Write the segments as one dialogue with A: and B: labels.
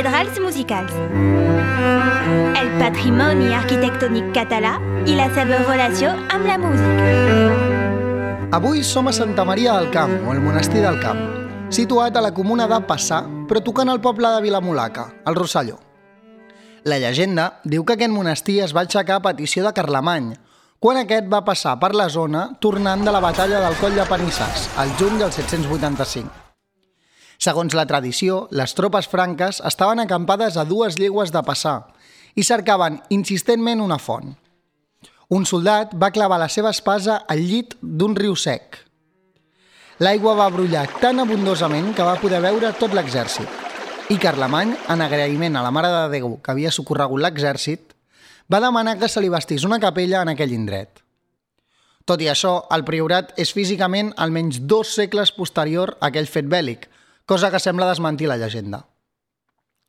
A: Cathedrals musicals. El patrimoni arquitectònic català i la seva relació amb la música.
B: Avui som a Santa Maria del Camp, o el monestir del Camp, situat a la comuna de Passà, però tocant al poble de Vilamulaca, al Rosselló. La llegenda diu que aquest monestir es va aixecar a petició de Carlemany, quan aquest va passar per la zona tornant de la batalla del Coll de Panissars, al juny del 785. Segons la tradició, les tropes franques estaven acampades a dues llegües de passar i cercaven insistentment una font. Un soldat va clavar la seva espasa al llit d'un riu sec. L'aigua va brollar tan abundosament que va poder veure tot l'exèrcit. I Carlemany, en agraïment a la Mare de Déu que havia socorregut l'exèrcit, va demanar que se li vestís una capella en aquell indret. Tot i això, el priorat és físicament almenys dos segles posterior a aquell fet bèl·lic, cosa que sembla desmentir la llegenda.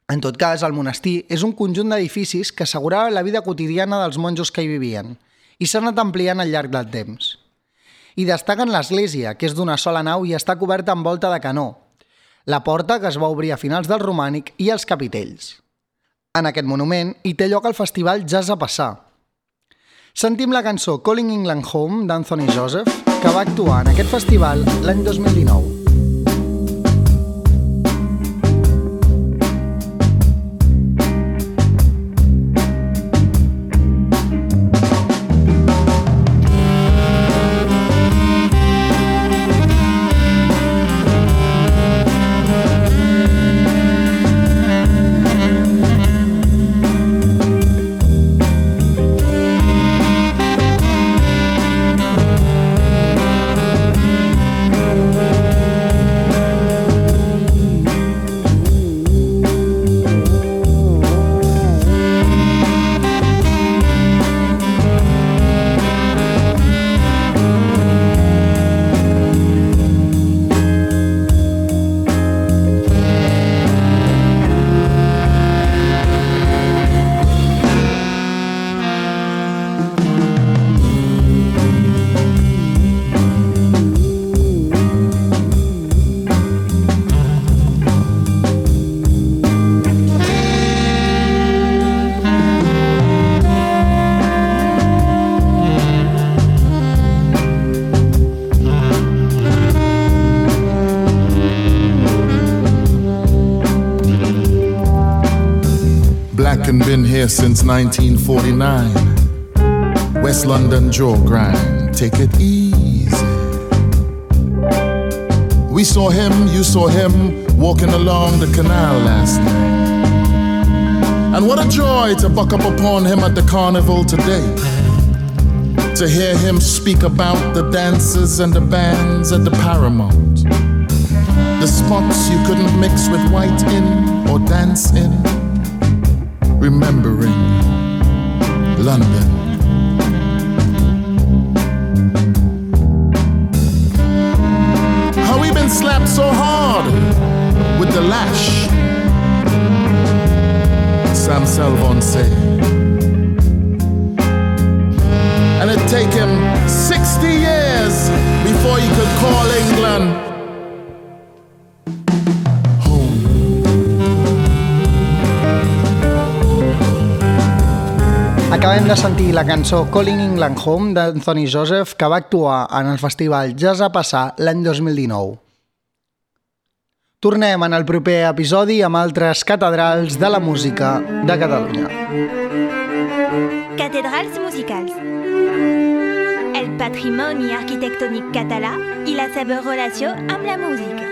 B: En tot cas, el monestir és un conjunt d'edificis que assegurava la vida quotidiana dels monjos que hi vivien i s'ha anat ampliant al llarg del temps. I destaquen l'església, que és d'una sola nau i està coberta amb volta de canó, la porta que es va obrir a finals del romànic i els capitells. En aquest monument hi té lloc el festival Jazz a Passar. Sentim la cançó Calling England Home d'Anthony Joseph, que va actuar en aquest festival l'any 2019.
C: Blacken been here since 1949. West London jaw grind, take it easy. We saw him, you saw him walking along the canal last night. And what a joy to buck up upon him at the carnival today. To hear him speak about the dances and the bands at the Paramount. The spots you couldn't mix with white in or dance in remembering London. How we been slapped so hard with the lash? Sam Salvon say. And it take him 60 years before he could call England
B: Acabem de sentir la cançó Calling England Home d'Anthony Joseph que va actuar en el festival Jazz a Passar l'any 2019. Tornem en el proper episodi amb altres catedrals de la música de Catalunya.
A: Cathedrals musicals. El patrimoni arquitectònic català i la seva relació amb la música.